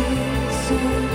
It's so